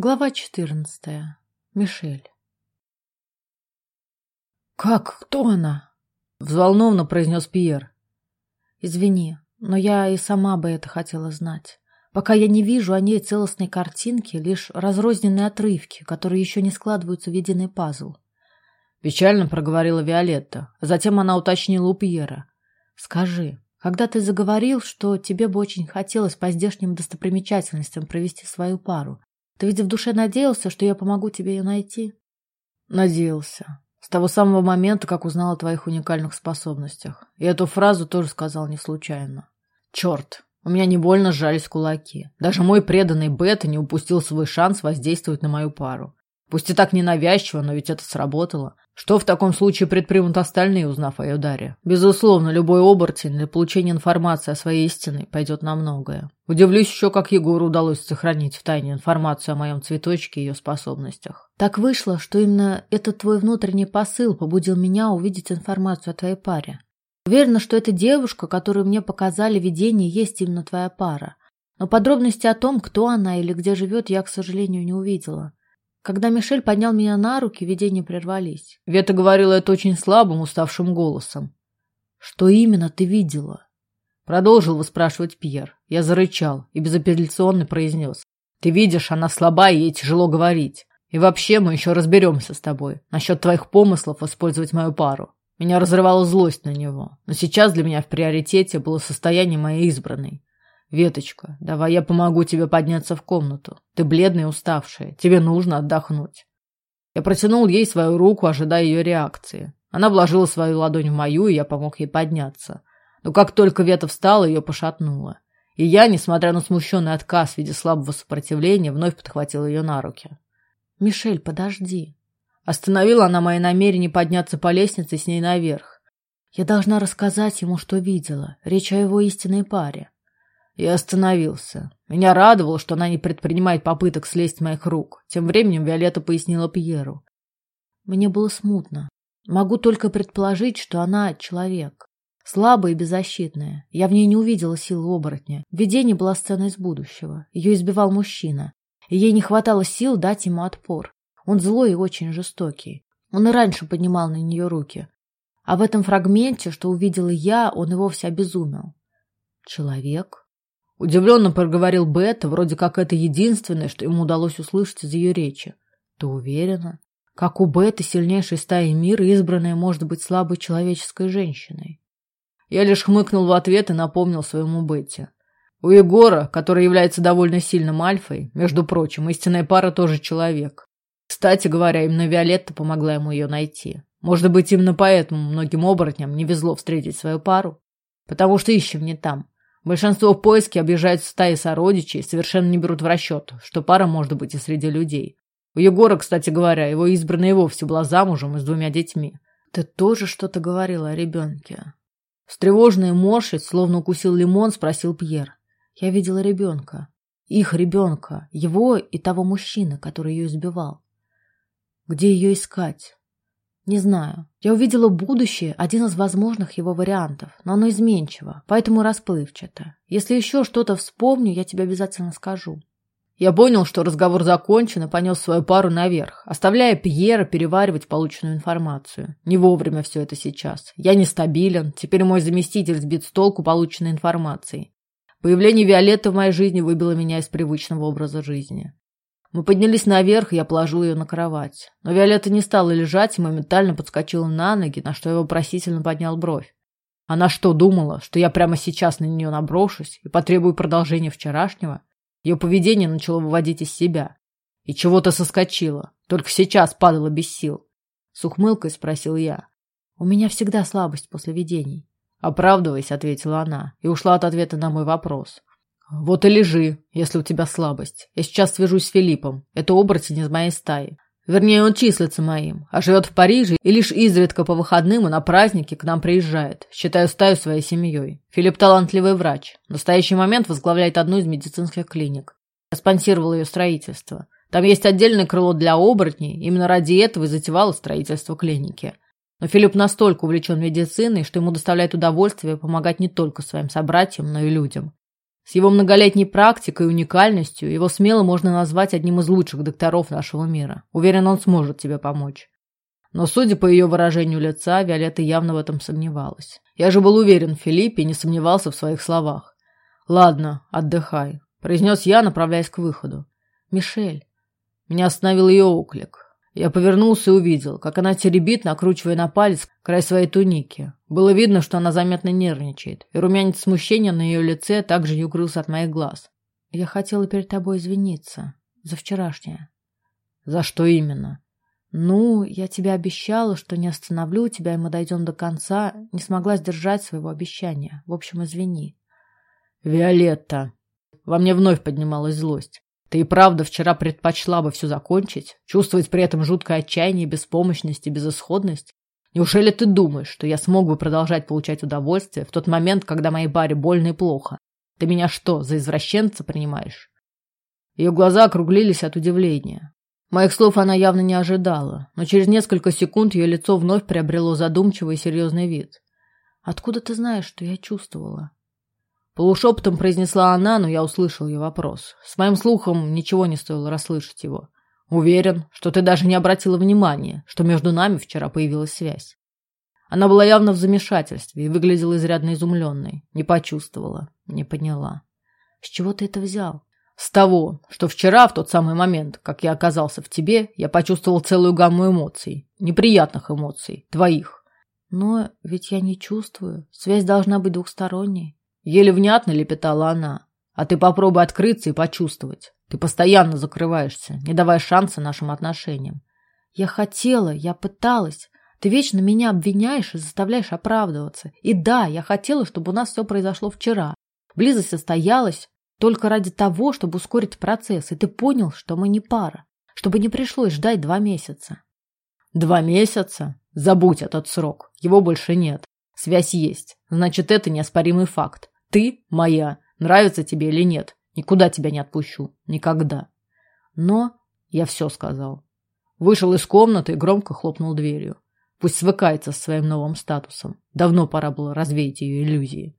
Глава четырнадцатая. Мишель. «Как? Кто она?» — взволнованно произнес Пьер. «Извини, но я и сама бы это хотела знать. Пока я не вижу о ней целостной картинки, лишь разрозненные отрывки, которые еще не складываются в единый пазл». Печально проговорила Виолетта. Затем она уточнила у Пьера. «Скажи, когда ты заговорил, что тебе бы очень хотелось по здешним достопримечательностям провести свою пару, ты ведь в душе надеялся, что я помогу тебе ее найти? Надеялся. С того самого момента, как узнал о твоих уникальных способностях. И эту фразу тоже сказал не случайно. Черт, у меня не больно сжались кулаки. Даже мой преданный Бета не упустил свой шанс воздействовать на мою пару. Пусть и так ненавязчиво, но ведь это сработало. Что в таком случае предпримут остальные, узнав о ее даре? Безусловно, любой оборотень для получения информации о своей истине пойдет на многое. Удивлюсь еще, как Егору удалось сохранить в тайне информацию о моем цветочке и ее способностях. Так вышло, что именно этот твой внутренний посыл побудил меня увидеть информацию о твоей паре. Уверена, что эта девушка, которую мне показали видение, есть именно твоя пара. Но подробности о том, кто она или где живет, я, к сожалению, не увидела. Когда Мишель поднял меня на руки, видения прервались. Вета говорила это очень слабым, уставшим голосом. «Что именно ты видела?» Продолжил выспрашивать Пьер. Я зарычал и безапелляционно произнес. «Ты видишь, она слаба, и ей тяжело говорить. И вообще мы еще разберемся с тобой насчет твоих помыслов использовать мою пару. Меня разрывала злость на него, но сейчас для меня в приоритете было состояние моей избранной. «Веточка, давай я помогу тебе подняться в комнату. Ты бледная и уставшая. Тебе нужно отдохнуть». Я протянул ей свою руку, ожидая ее реакции. Она вложила свою ладонь в мою, и я помог ей подняться. Но как только Вета встала, ее пошатнуло. И я, несмотря на смущенный отказ в виде слабого сопротивления, вновь подхватил ее на руки. «Мишель, подожди». Остановила она мои намерения подняться по лестнице с ней наверх. «Я должна рассказать ему, что видела. Речь о его истинной паре». Я остановился. Меня радовало, что она не предпринимает попыток слезть с моих рук. Тем временем Виолетта пояснила Пьеру. Мне было смутно. Могу только предположить, что она человек. Слабая и беззащитная. Я в ней не увидела силы оборотня. В видении была сцена из будущего. Ее избивал мужчина. И ей не хватало сил дать ему отпор. Он злой и очень жестокий. Он и раньше поднимал на нее руки. А в этом фрагменте, что увидела я, он и вовсе обезумел. Человек? Удивленно проговорил Бета, вроде как это единственное, что ему удалось услышать из ее речи. Ты уверена? Как у Беты, сильнейшей стаи мира, избранная может быть слабой человеческой женщиной? Я лишь хмыкнул в ответ и напомнил своему Бетте. У Егора, который является довольно сильным альфой, между прочим, истинная пара тоже человек. Кстати говоря, именно Виолетта помогла ему ее найти. Может быть, именно поэтому многим оборотням не везло встретить свою пару? Потому что ищем не там. Большинство в поиске объезжают стаи сородичей совершенно не берут в расчет, что пара может быть и среди людей. У Егора, кстати говоря, его избранная вовсе была замужем и с двумя детьми. Ты тоже что-то говорила о ребенке? Встревоженный морщить, словно укусил лимон, спросил Пьер. Я видела ребенка. Их ребенка. Его и того мужчины, который ее избивал. Где ее искать? Не знаю. Я увидела будущее, один из возможных его вариантов, но оно изменчиво, поэтому расплывчато. Если еще что-то вспомню, я тебе обязательно скажу. Я понял, что разговор закончен и понес свою пару наверх, оставляя Пьера переваривать полученную информацию. Не вовремя все это сейчас. Я нестабилен, теперь мой заместитель сбит с толку полученной информацией. Появление Виолетты в моей жизни выбило меня из привычного образа жизни. Мы поднялись наверх, и я положил ее на кровать. Но Виолетта не стала лежать и моментально подскочила на ноги, на что я вопросительно поднял бровь. Она что, думала, что я прямо сейчас на нее наброшусь и потребую продолжения вчерашнего? Ее поведение начало выводить из себя. И чего-то соскочило. Только сейчас падала без сил. С ухмылкой спросил я. У меня всегда слабость после видений. Оправдываясь, ответила она и ушла от ответа на мой вопрос. «Вот и лежи, если у тебя слабость. Я сейчас свяжусь с Филиппом. Это оборотень из моей стаи. Вернее, он числится моим, а живет в Париже и лишь изредка по выходным и на праздники к нам приезжает. Считаю стаю своей семьей. Филипп талантливый врач. В настоящий момент возглавляет одну из медицинских клиник. Я спонсировал ее строительство. Там есть отдельное крыло для оборотней. Именно ради этого и затевало строительство клиники. Но Филипп настолько увлечен медициной, что ему доставляет удовольствие помогать не только своим собратьям, но и людям. С его многолетней практикой и уникальностью его смело можно назвать одним из лучших докторов нашего мира. Уверен, он сможет тебе помочь. Но, судя по ее выражению лица, Виолетта явно в этом сомневалась. Я же был уверен в Филиппе и не сомневался в своих словах. «Ладно, отдыхай», – произнес я, направляясь к выходу. «Мишель». Меня остановил ее оклик. Я повернулся и увидел, как она теребит, накручивая на палец край своей туники. Было видно, что она заметно нервничает, и румянец смущения на ее лице также не укрылся от моих глаз. «Я хотела перед тобой извиниться. За вчерашнее». «За что именно?» «Ну, я тебе обещала, что не остановлю тебя, и мы дойдем до конца. Не смогла сдержать своего обещания. В общем, извини». «Виолетта!» Во мне вновь поднималась злость. «Ты и правда вчера предпочла бы все закончить? Чувствовать при этом жуткое отчаяние, беспомощность и безысходность? Неужели ты думаешь, что я смог бы продолжать получать удовольствие в тот момент, когда моей баре больно и плохо? Ты меня что, за извращенца принимаешь?» Ее глаза округлились от удивления. Моих слов она явно не ожидала, но через несколько секунд ее лицо вновь приобрело задумчивый и серьезный вид. «Откуда ты знаешь, что я чувствовала?» Полушепотом произнесла она, но я услышал ее вопрос. С моим слухом ничего не стоило расслышать его. Уверен, что ты даже не обратила внимания, что между нами вчера появилась связь. Она была явно в замешательстве и выглядела изрядно изумленной. Не почувствовала, не поняла. «С чего ты это взял?» С того, что вчера, в тот самый момент, как я оказался в тебе, я почувствовал целую гамму эмоций. Неприятных эмоций. Твоих. Но ведь я не чувствую. Связь должна быть двухсторонней. Еле внятно лепетала она. А ты попробуй открыться и почувствовать. Ты постоянно закрываешься, не давая шанса нашим отношениям. Я хотела, я пыталась. Ты вечно меня обвиняешь и заставляешь оправдываться. И да, я хотела, чтобы у нас все произошло вчера. Близость состоялась, только ради того, чтобы ускорить процесс, и ты понял, что мы не пара, чтобы не пришлось ждать два месяца. Два месяца? Забудь этот срок. Его больше нет. Связь есть. Значит, это неоспоримый факт. Ты моя. Нравится тебе или нет. Никуда тебя не отпущу. Никогда. Но я все сказал. Вышел из комнаты и громко хлопнул дверью. Пусть свыкается с своим новым статусом. Давно пора было развеять ее иллюзии.